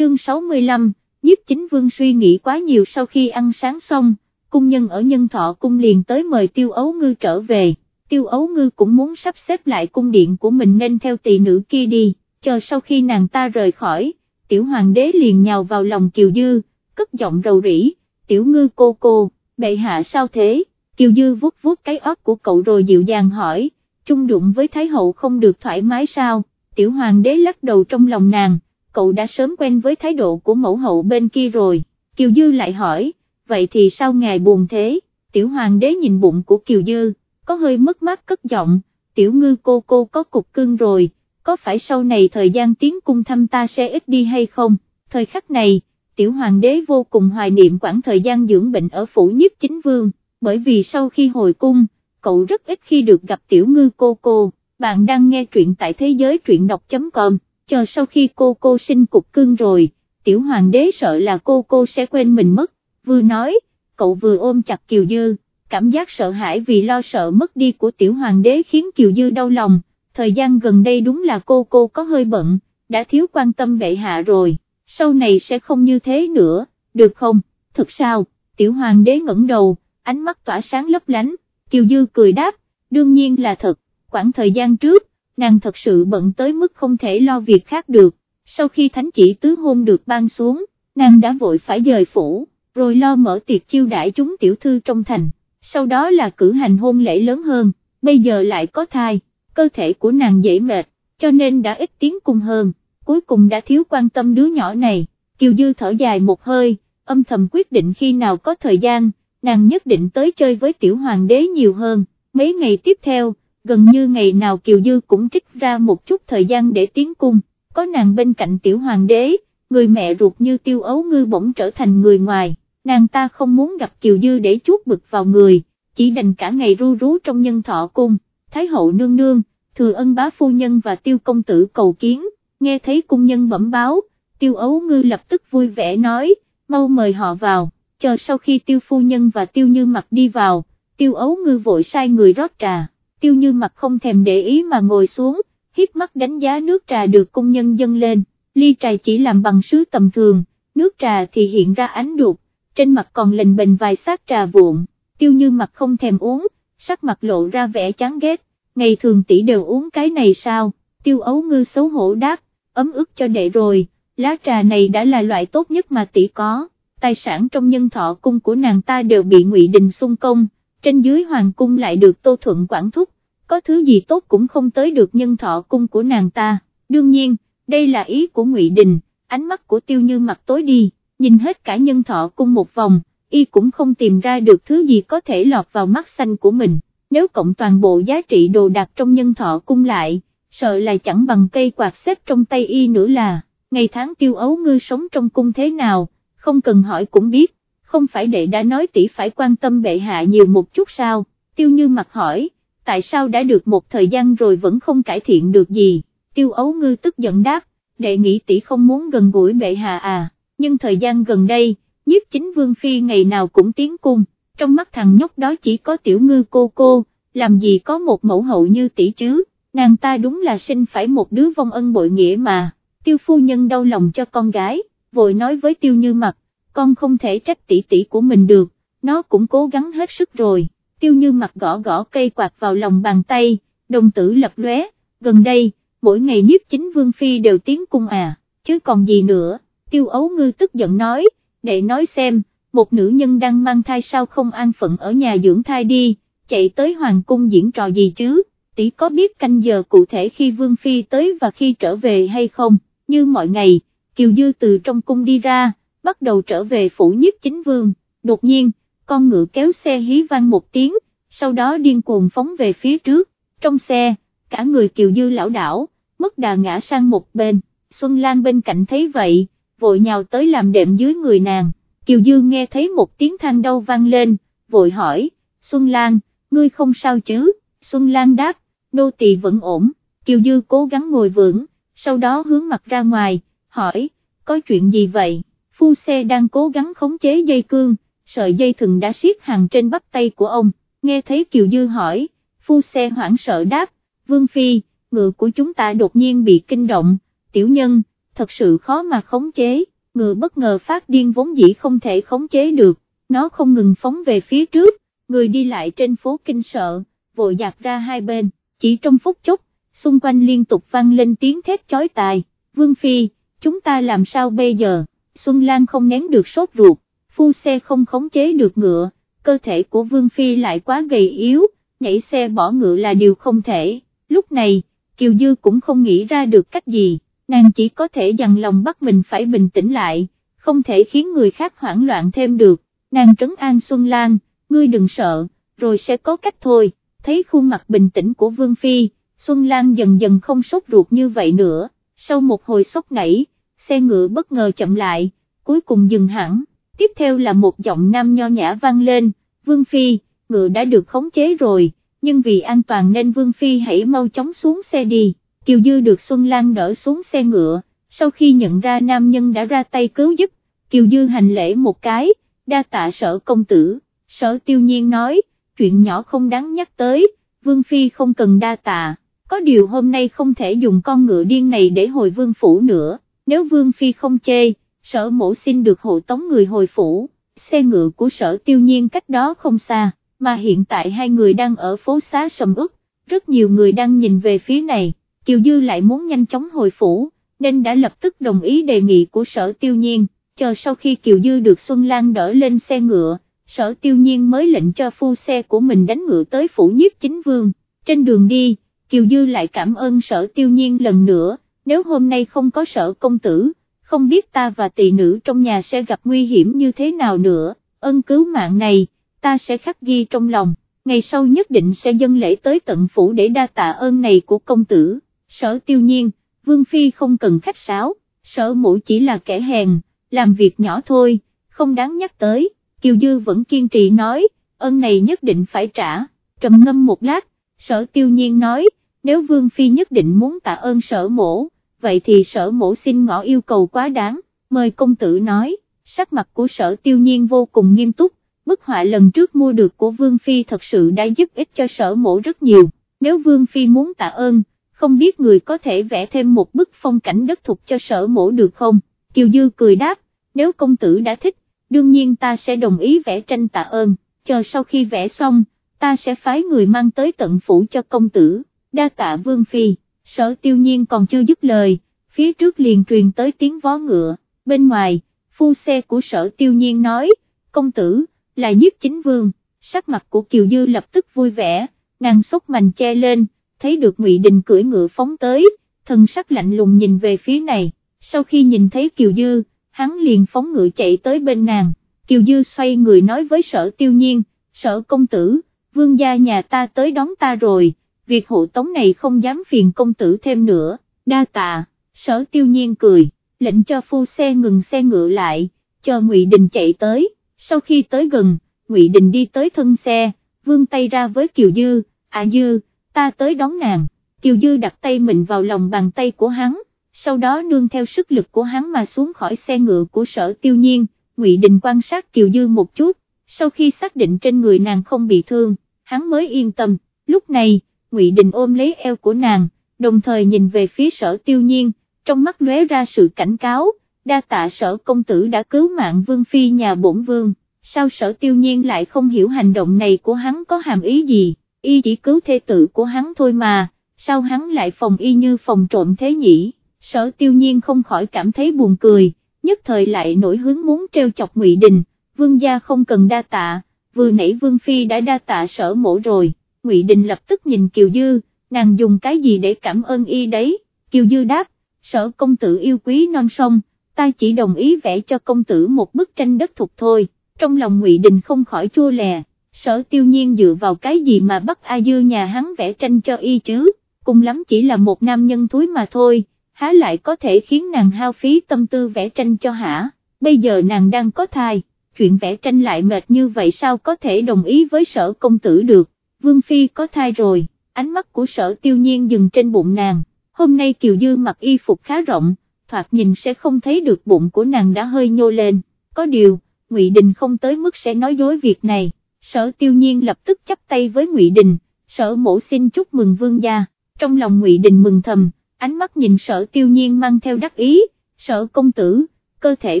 chương 65, nhiếp chính vương suy nghĩ quá nhiều sau khi ăn sáng xong, cung nhân ở nhân thọ cung liền tới mời tiêu ấu ngư trở về, tiêu ấu ngư cũng muốn sắp xếp lại cung điện của mình nên theo tỷ nữ kia đi, chờ sau khi nàng ta rời khỏi, tiểu hoàng đế liền nhào vào lòng kiều dư, cất giọng rầu rĩ, tiểu ngư cô cô, bệ hạ sao thế, kiều dư vuốt vuốt cái óc của cậu rồi dịu dàng hỏi, chung đụng với thái hậu không được thoải mái sao, tiểu hoàng đế lắc đầu trong lòng nàng, cậu đã sớm quen với thái độ của mẫu hậu bên kia rồi, kiều dư lại hỏi, vậy thì sao ngài buồn thế, tiểu hoàng đế nhìn bụng của kiều dư, có hơi mất mát cất giọng, tiểu ngư cô cô có cục cưng rồi, có phải sau này thời gian tiến cung thăm ta sẽ ít đi hay không, thời khắc này, tiểu hoàng đế vô cùng hoài niệm quãng thời gian dưỡng bệnh ở phủ nhiếp chính vương, bởi vì sau khi hồi cung, cậu rất ít khi được gặp tiểu ngư cô cô, bạn đang nghe truyện tại thế giới truyện đọc.com, chờ sau khi cô cô sinh cục cưng rồi, tiểu hoàng đế sợ là cô cô sẽ quên mình mất, vừa nói, cậu vừa ôm chặt Kiều Dư, cảm giác sợ hãi vì lo sợ mất đi của tiểu hoàng đế khiến Kiều Dư đau lòng, thời gian gần đây đúng là cô cô có hơi bận, đã thiếu quan tâm bệ hạ rồi, sau này sẽ không như thế nữa, được không, thực sao, tiểu hoàng đế ngẩng đầu, ánh mắt tỏa sáng lấp lánh, Kiều Dư cười đáp, đương nhiên là thật, khoảng thời gian trước, nàng thật sự bận tới mức không thể lo việc khác được, sau khi thánh chỉ tứ hôn được ban xuống, nàng đã vội phải dời phủ, rồi lo mở tiệc chiêu đãi chúng tiểu thư trong thành, sau đó là cử hành hôn lễ lớn hơn, bây giờ lại có thai, cơ thể của nàng dễ mệt, cho nên đã ít tiếng cung hơn, cuối cùng đã thiếu quan tâm đứa nhỏ này, Kiều Dư thở dài một hơi, âm thầm quyết định khi nào có thời gian, nàng nhất định tới chơi với tiểu hoàng đế nhiều hơn, mấy ngày tiếp theo, gần như ngày nào Kiều Dư cũng trích ra một chút thời gian để tiến cung, có nàng bên cạnh tiểu hoàng đế, người mẹ ruột như tiêu ấu ngư bỗng trở thành người ngoài, nàng ta không muốn gặp Kiều Dư để chuốt bực vào người, chỉ đành cả ngày ru rú trong nhân thọ cung, Thái hậu nương nương, thừa ân bá phu nhân và tiêu công tử cầu kiến, nghe thấy cung nhân bẩm báo, tiêu ấu ngư lập tức vui vẻ nói, mau mời họ vào, chờ sau khi tiêu phu nhân và tiêu như mặt đi vào, tiêu ấu ngư vội sai người rót trà, tiêu như mặt không thèm để ý mà ngồi xuống, hiếp mắt đánh giá nước trà được cung nhân dâng lên, ly trà chỉ làm bằng sứ tầm thường, nước trà thì hiện ra ánh đục, trên mặt còn lình bình vài xác trà vụn, tiêu như mặt không thèm uống, sắc mặt lộ ra vẻ chán ghét, ngày thường tỷ đều uống cái này sao, tiêu ấu ngư xấu hổ đáp, ấm ức cho đệ rồi, lá trà này đã là loại tốt nhất mà tỷ có, tài sản trong nhân thọ cung của nàng ta đều bị ngụy Đình xung công, trên dưới hoàng cung lại được tô thuận quản thúc, có thứ gì tốt cũng không tới được nhân thọ cung của nàng ta, đương nhiên, đây là ý của ngụy Đình, ánh mắt của tiêu như mặt tối đi, nhìn hết cả nhân thọ cung một vòng, y cũng không tìm ra được thứ gì có thể lọt vào mắt xanh của mình, nếu cộng toàn bộ giá trị đồ đạc trong nhân thọ cung lại, sợ là chẳng bằng cây quạt xếp trong tay y nữa là, ngày tháng tiêu ấu ngư sống trong cung thế nào, không cần hỏi cũng biết, không phải đệ đã nói tỷ phải quan tâm bệ hạ nhiều một chút sao, tiêu như mặt hỏi, tại sao đã được một thời gian rồi vẫn không cải thiện được gì, tiêu ấu ngư tức giận đáp, đệ nghĩ tỷ không muốn gần gũi bệ hạ à, nhưng thời gian gần đây, nhiếp chính vương phi ngày nào cũng tiến cung, trong mắt thằng nhóc đó chỉ có tiểu ngư cô cô, làm gì có một mẫu hậu như tỷ chứ, nàng ta đúng là sinh phải một đứa vong ân bội nghĩa mà, tiêu phu nhân đau lòng cho con gái, vội nói với tiêu như mặt, con không thể trách tỷ tỷ của mình được, nó cũng cố gắng hết sức rồi, tiêu như mặt gõ gõ cây quạt vào lòng bàn tay, đồng tử lập lóe, gần đây, mỗi ngày nhiếp chính vương phi đều tiến cung à, chứ còn gì nữa, tiêu ấu ngư tức giận nói, để nói xem, một nữ nhân đang mang thai sao không an phận ở nhà dưỡng thai đi, chạy tới hoàng cung diễn trò gì chứ, tỷ có biết canh giờ cụ thể khi vương phi tới và khi trở về hay không, như mọi ngày, Kiều Dư từ trong cung đi ra, bắt đầu trở về phủ nhiếp chính vương, đột nhiên, con ngựa kéo xe hí vang một tiếng, sau đó điên cuồng phóng về phía trước, trong xe, cả người Kiều Dư lão đảo, mất đà ngã sang một bên, Xuân Lan bên cạnh thấy vậy, vội nhào tới làm đệm dưới người nàng, Kiều Dư nghe thấy một tiếng than đau vang lên, vội hỏi, Xuân Lan, ngươi không sao chứ, Xuân Lan đáp, nô tỳ vẫn ổn, Kiều Dư cố gắng ngồi vững, sau đó hướng mặt ra ngoài, hỏi, có chuyện gì vậy, phu xe đang cố gắng khống chế dây cương, sợi dây thừng đã siết hàng trên bắp tay của ông, nghe thấy Kiều Dư hỏi, phu xe hoảng sợ đáp, Vương Phi, ngựa của chúng ta đột nhiên bị kinh động, tiểu nhân, thật sự khó mà khống chế, ngựa bất ngờ phát điên vốn dĩ không thể khống chế được, nó không ngừng phóng về phía trước, người đi lại trên phố kinh sợ, vội dạt ra hai bên, chỉ trong phút chốc, xung quanh liên tục vang lên tiếng thét chói tai, Vương Phi, chúng ta làm sao bây giờ, Xuân Lan không nén được sốt ruột, phu xe không khống chế được ngựa, cơ thể của Vương Phi lại quá gầy yếu, nhảy xe bỏ ngựa là điều không thể, lúc này, Kiều Dư cũng không nghĩ ra được cách gì, nàng chỉ có thể dằn lòng bắt mình phải bình tĩnh lại, không thể khiến người khác hoảng loạn thêm được, nàng trấn an Xuân Lan, ngươi đừng sợ, rồi sẽ có cách thôi, thấy khuôn mặt bình tĩnh của Vương Phi, Xuân Lan dần dần không sốt ruột như vậy nữa, sau một hồi sốc nảy, xe ngựa bất ngờ chậm lại, cuối cùng dừng hẳn, tiếp theo là một giọng nam nho nhã vang lên, Vương Phi, ngựa đã được khống chế rồi, nhưng vì an toàn nên Vương Phi hãy mau chóng xuống xe đi, Kiều Dư được Xuân Lan đỡ xuống xe ngựa, sau khi nhận ra nam nhân đã ra tay cứu giúp, Kiều Dư hành lễ một cái, đa tạ sở công tử, sở tiêu nhiên nói, chuyện nhỏ không đáng nhắc tới, Vương Phi không cần đa tạ, có điều hôm nay không thể dùng con ngựa điên này để hồi Vương Phủ nữa, nếu Vương Phi không chê, sở mổ xin được hộ tống người hồi Phủ, xe ngựa của sở tiêu nhiên cách đó không xa, mà hiện tại hai người đang ở phố xá sầm ức, rất nhiều người đang nhìn về phía này, Kiều Dư lại muốn nhanh chóng hồi Phủ, nên đã lập tức đồng ý đề nghị của sở tiêu nhiên, chờ sau khi Kiều Dư được Xuân Lan đỡ lên xe ngựa sở tiêu nhiên mới lệnh cho phu xe của mình đánh ngựa tới phủ nhiếp chính vương, trên đường đi, Kiều Dư lại cảm ơn sở tiêu nhiên lần nữa, nếu hôm nay không có sở công tử, không biết ta và tỳ nữ trong nhà sẽ gặp nguy hiểm như thế nào nữa, ân cứu mạng này, ta sẽ khắc ghi trong lòng, ngày sau nhất định sẽ dâng lễ tới tận phủ để đa tạ ơn này của công tử, sở tiêu nhiên, Vương Phi không cần khách sáo, sở mũ chỉ là kẻ hèn, làm việc nhỏ thôi, không đáng nhắc tới. Kiều Dư vẫn kiên trì nói, ơn này nhất định phải trả, trầm ngâm một lát, sở tiêu nhiên nói, nếu Vương Phi nhất định muốn tạ ơn sở mổ, vậy thì sở mổ xin ngỏ yêu cầu quá đáng, mời công tử nói, sắc mặt của sở tiêu nhiên vô cùng nghiêm túc, bức họa lần trước mua được của Vương Phi thật sự đã giúp ích cho sở mổ rất nhiều, nếu Vương Phi muốn tạ ơn, không biết người có thể vẽ thêm một bức phong cảnh đất thục cho sở mổ được không, Kiều Dư cười đáp, nếu công tử đã thích, đương nhiên ta sẽ đồng ý vẽ tranh tạ ơn, chờ sau khi vẽ xong, ta sẽ phái người mang tới tận phủ cho công tử, đa tạ vương phi, sở tiêu nhiên còn chưa dứt lời, phía trước liền truyền tới tiếng vó ngựa, bên ngoài, phu xe của sở tiêu nhiên nói, công tử, là nhiếp chính vương, sắc mặt của Kiều Dư lập tức vui vẻ, nàng sốc mành che lên, thấy được Ngụy Đình cưỡi ngựa phóng tới, thần sắc lạnh lùng nhìn về phía này, sau khi nhìn thấy Kiều Dư, hắn liền phóng ngựa chạy tới bên nàng, Kiều Dư xoay người nói với sở tiêu nhiên, sở công tử, vương gia nhà ta tới đón ta rồi, việc hộ tống này không dám phiền công tử thêm nữa, đa tạ, sở tiêu nhiên cười, lệnh cho phu xe ngừng xe ngựa lại, chờ Ngụy Đình chạy tới, sau khi tới gần, Ngụy Đình đi tới thân xe, vương tay ra với Kiều Dư, à Dư, ta tới đón nàng, Kiều Dư đặt tay mình vào lòng bàn tay của hắn, sau đó nương theo sức lực của hắn mà xuống khỏi xe ngựa của sở tiêu nhiên, Ngụy Đình quan sát Kiều Dư một chút, sau khi xác định trên người nàng không bị thương, hắn mới yên tâm, lúc này, Ngụy Đình ôm lấy eo của nàng, đồng thời nhìn về phía sở tiêu nhiên, trong mắt lóe ra sự cảnh cáo, đa tạ sở công tử đã cứu mạng vương phi nhà bổn vương, sao sở tiêu nhiên lại không hiểu hành động này của hắn có hàm ý gì, y chỉ cứu thê tử của hắn thôi mà, sao hắn lại phòng y như phòng trộm thế nhỉ? sở tiêu nhiên không khỏi cảm thấy buồn cười, nhất thời lại nổi hướng muốn treo chọc ngụy Đình, vương gia không cần đa tạ, vừa nãy vương phi đã đa tạ sở mổ rồi, ngụy Đình lập tức nhìn Kiều Dư, nàng dùng cái gì để cảm ơn y đấy, Kiều Dư đáp, sở công tử yêu quý non sông, ta chỉ đồng ý vẽ cho công tử một bức tranh đất thục thôi, trong lòng ngụy Đình không khỏi chua lè, sở tiêu nhiên dựa vào cái gì mà bắt A Dư nhà hắn vẽ tranh cho y chứ, cùng lắm chỉ là một nam nhân thúi mà thôi há lại có thể khiến nàng hao phí tâm tư vẽ tranh cho hả, bây giờ nàng đang có thai, chuyện vẽ tranh lại mệt như vậy sao có thể đồng ý với sở công tử được, Vương Phi có thai rồi, ánh mắt của sở tiêu nhiên dừng trên bụng nàng, hôm nay Kiều Dư mặc y phục khá rộng, thoạt nhìn sẽ không thấy được bụng của nàng đã hơi nhô lên, có điều, Ngụy Đình không tới mức sẽ nói dối việc này, sở tiêu nhiên lập tức chắp tay với Ngụy Đình, sở mổ xin chúc mừng vương gia, trong lòng Ngụy Đình mừng thầm, ánh mắt nhìn sở tiêu nhiên mang theo đắc ý, sở công tử, cơ thể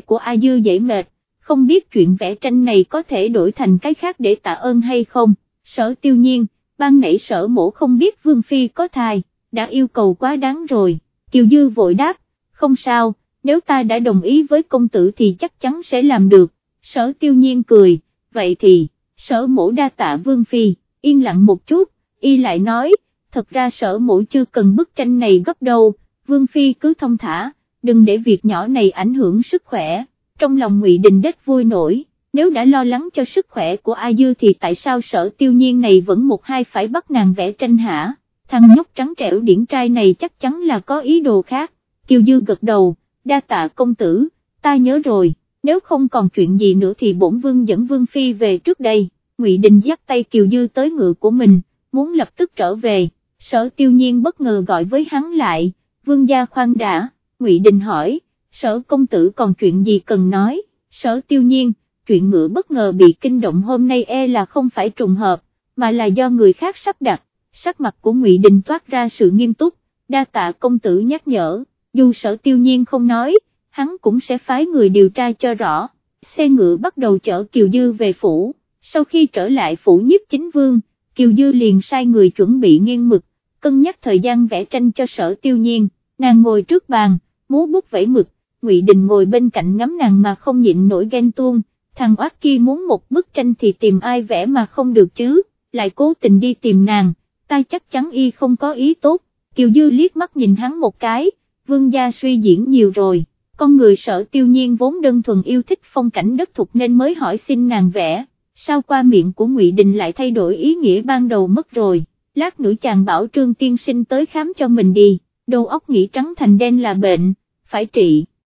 của A Dư dễ mệt, không biết chuyện vẽ tranh này có thể đổi thành cái khác để tạ ơn hay không, sở tiêu nhiên, ban nãy sở mổ không biết Vương Phi có thai, đã yêu cầu quá đáng rồi, Kiều Dư vội đáp, không sao, nếu ta đã đồng ý với công tử thì chắc chắn sẽ làm được, sở tiêu nhiên cười, vậy thì, sở mổ đa tạ Vương Phi, yên lặng một chút, y lại nói, thật ra sở mổ chưa cần bức tranh này gấp đâu, Vương Phi cứ thông thả, đừng để việc nhỏ này ảnh hưởng sức khỏe, trong lòng Ngụy Đình đết vui nổi, nếu đã lo lắng cho sức khỏe của A Dư thì tại sao sở tiêu nhiên này vẫn một hai phải bắt nàng vẽ tranh hả, thằng nhóc trắng trẻo điển trai này chắc chắn là có ý đồ khác, Kiều Dư gật đầu, đa tạ công tử, ta nhớ rồi, nếu không còn chuyện gì nữa thì bổn vương dẫn Vương Phi về trước đây, Ngụy Đình dắt tay Kiều Dư tới ngựa của mình, muốn lập tức trở về, sở tiêu nhiên bất ngờ gọi với hắn lại, vương gia khoan đã, Ngụy Đình hỏi, sở công tử còn chuyện gì cần nói, sở tiêu nhiên, chuyện ngựa bất ngờ bị kinh động hôm nay e là không phải trùng hợp, mà là do người khác sắp đặt, sắc mặt của Ngụy Đình toát ra sự nghiêm túc, đa tạ công tử nhắc nhở, dù sở tiêu nhiên không nói, hắn cũng sẽ phái người điều tra cho rõ, xe ngựa bắt đầu chở Kiều Dư về phủ, sau khi trở lại phủ nhiếp chính vương, Kiều Dư liền sai người chuẩn bị nghiêng mực, cân nhắc thời gian vẽ tranh cho sở tiêu nhiên, nàng ngồi trước bàn, múa bút vẫy mực, Ngụy Đình ngồi bên cạnh ngắm nàng mà không nhịn nổi ghen tuông, thằng oát kia muốn một bức tranh thì tìm ai vẽ mà không được chứ, lại cố tình đi tìm nàng, ta chắc chắn y không có ý tốt, Kiều Dư liếc mắt nhìn hắn một cái, vương gia suy diễn nhiều rồi, con người sở tiêu nhiên vốn đơn thuần yêu thích phong cảnh đất thục nên mới hỏi xin nàng vẽ, sao qua miệng của Ngụy Đình lại thay đổi ý nghĩa ban đầu mất rồi, lát nữa chàng bảo trương tiên sinh tới khám cho mình đi, đầu óc nghĩ trắng thành đen là bệnh, phải trị,